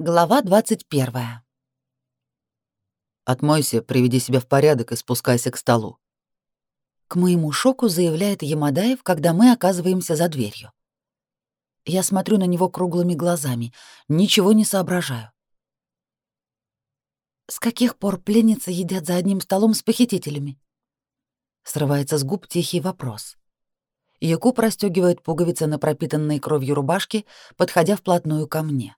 Глава 21. «Отмойся, приведи себя в порядок и спускайся к столу». К моему шоку заявляет Ямадаев, когда мы оказываемся за дверью. Я смотрю на него круглыми глазами, ничего не соображаю. «С каких пор пленницы едят за одним столом с похитителями?» Срывается с губ тихий вопрос. Якуб расстёгивает пуговицы на пропитанной кровью рубашке, подходя вплотную ко мне.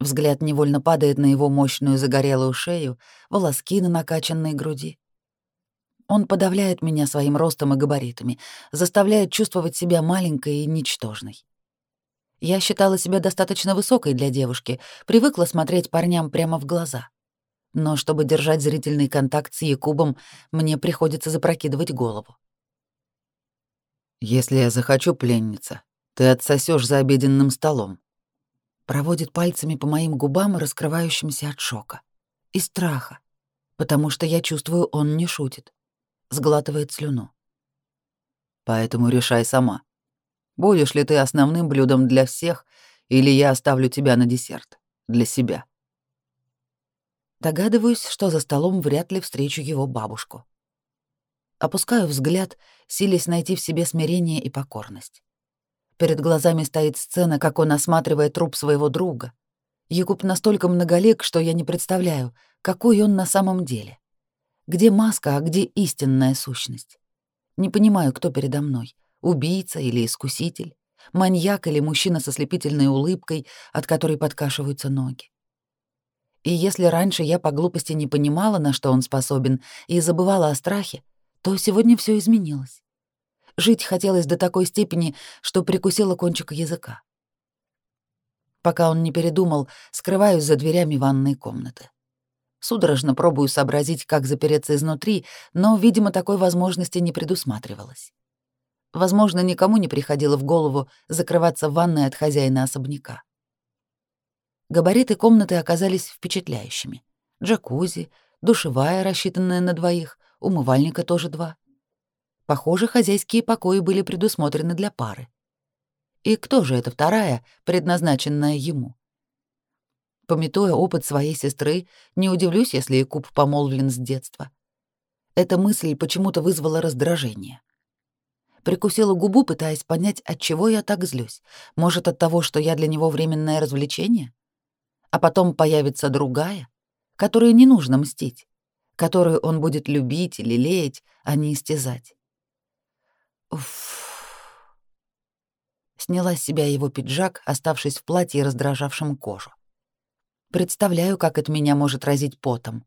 Взгляд невольно падает на его мощную загорелую шею, волоски на накачанной груди. Он подавляет меня своим ростом и габаритами, заставляет чувствовать себя маленькой и ничтожной. Я считала себя достаточно высокой для девушки, привыкла смотреть парням прямо в глаза. Но чтобы держать зрительный контакт с Якубом, мне приходится запрокидывать голову. «Если я захочу, пленница, ты отсосешь за обеденным столом», проводит пальцами по моим губам, раскрывающимся от шока и страха, потому что я чувствую, он не шутит. Сглатывает слюну. Поэтому решай сама. Будешь ли ты основным блюдом для всех, или я оставлю тебя на десерт для себя. Догадываюсь, что за столом вряд ли встречу его бабушку. Опускаю взгляд, силясь найти в себе смирение и покорность. Перед глазами стоит сцена, как он осматривает труп своего друга. Якуб настолько многолик, что я не представляю, какой он на самом деле. Где маска, а где истинная сущность? Не понимаю, кто передо мной — убийца или искуситель, маньяк или мужчина со слепительной улыбкой, от которой подкашиваются ноги. И если раньше я по глупости не понимала, на что он способен, и забывала о страхе, то сегодня все изменилось. Жить хотелось до такой степени, что прикусила кончик языка. Пока он не передумал, скрываюсь за дверями ванной комнаты. Судорожно пробую сообразить, как запереться изнутри, но, видимо, такой возможности не предусматривалось. Возможно, никому не приходило в голову закрываться в ванной от хозяина особняка. Габариты комнаты оказались впечатляющими. Джакузи, душевая, рассчитанная на двоих, умывальника тоже два. Похоже, хозяйские покои были предусмотрены для пары. И кто же эта вторая, предназначенная ему? Пометуя опыт своей сестры, не удивлюсь, если Якуб помолвлен с детства. Эта мысль почему-то вызвала раздражение. Прикусила губу, пытаясь понять, от чего я так злюсь. Может, от того, что я для него временное развлечение? А потом появится другая, которой не нужно мстить, которую он будет любить или лелеять, а не истязать. Уф. Сняла с себя его пиджак, оставшись в платье, раздражавшем кожу. Представляю, как от меня может разить потом.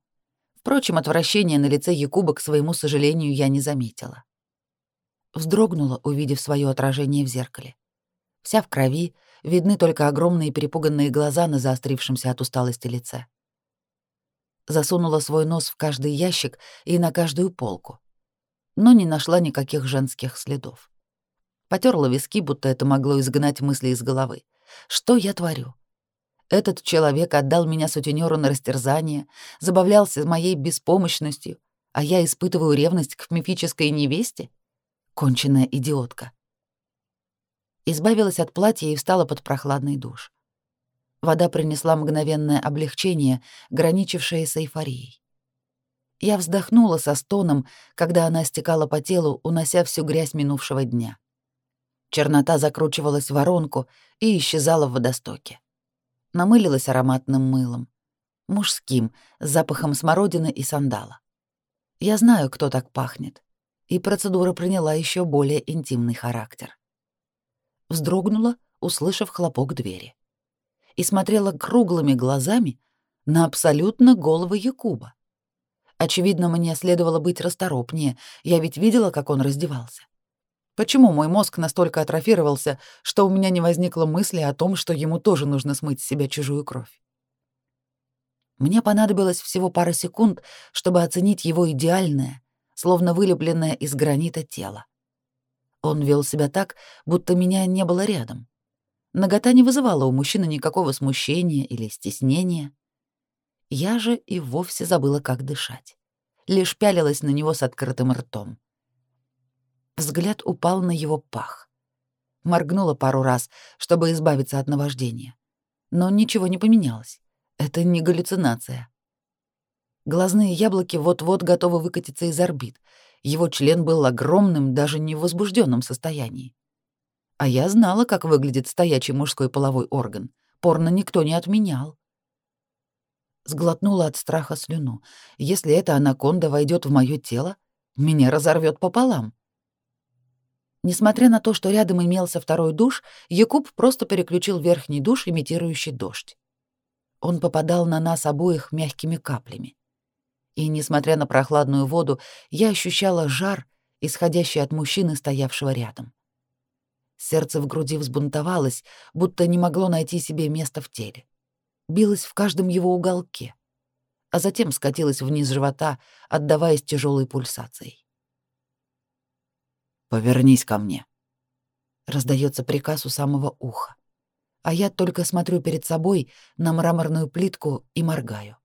Впрочем, отвращения на лице Якуба, к своему сожалению, я не заметила. Вздрогнула, увидев свое отражение в зеркале. Вся в крови, видны только огромные перепуганные глаза на заострившемся от усталости лице. Засунула свой нос в каждый ящик и на каждую полку но не нашла никаких женских следов. Потерла виски, будто это могло изгнать мысли из головы. Что я творю? Этот человек отдал меня сутенеру на растерзание, забавлялся моей беспомощностью, а я испытываю ревность к мифической невесте? Конченная идиотка. Избавилась от платья и встала под прохладный душ. Вода принесла мгновенное облегчение, граничившее с эйфорией. Я вздохнула со стоном, когда она стекала по телу, унося всю грязь минувшего дня. Чернота закручивалась в воронку и исчезала в водостоке. Намылилась ароматным мылом. Мужским, с запахом смородины и сандала. Я знаю, кто так пахнет. И процедура приняла еще более интимный характер. Вздрогнула, услышав хлопок двери. И смотрела круглыми глазами на абсолютно голого Якуба. Очевидно, мне следовало быть расторопнее. Я ведь видела, как он раздевался. Почему мой мозг настолько атрофировался, что у меня не возникло мысли о том, что ему тоже нужно смыть с себя чужую кровь? Мне понадобилось всего пара секунд, чтобы оценить его идеальное, словно вылепленное из гранита тело. Он вел себя так, будто меня не было рядом. Нагота не вызывала у мужчины никакого смущения или стеснения. Я же и вовсе забыла, как дышать. Лишь пялилась на него с открытым ртом. Взгляд упал на его пах. Моргнула пару раз, чтобы избавиться от наваждения. Но ничего не поменялось. Это не галлюцинация. Глазные яблоки вот-вот готовы выкатиться из орбит. Его член был огромным, даже не в возбужденном состоянии. А я знала, как выглядит стоячий мужской половой орган. Порно никто не отменял. Сглотнула от страха слюну. Если эта анаконда войдет в мое тело, меня разорвет пополам. Несмотря на то, что рядом имелся второй душ, Якуб просто переключил верхний душ, имитирующий дождь. Он попадал на нас обоих мягкими каплями. И, несмотря на прохладную воду, я ощущала жар, исходящий от мужчины, стоявшего рядом. Сердце в груди взбунтовалось, будто не могло найти себе места в теле билась в каждом его уголке, а затем скатилась вниз живота, отдаваясь тяжелой пульсацией. «Повернись ко мне», — раздается приказ у самого уха, а я только смотрю перед собой на мраморную плитку и моргаю.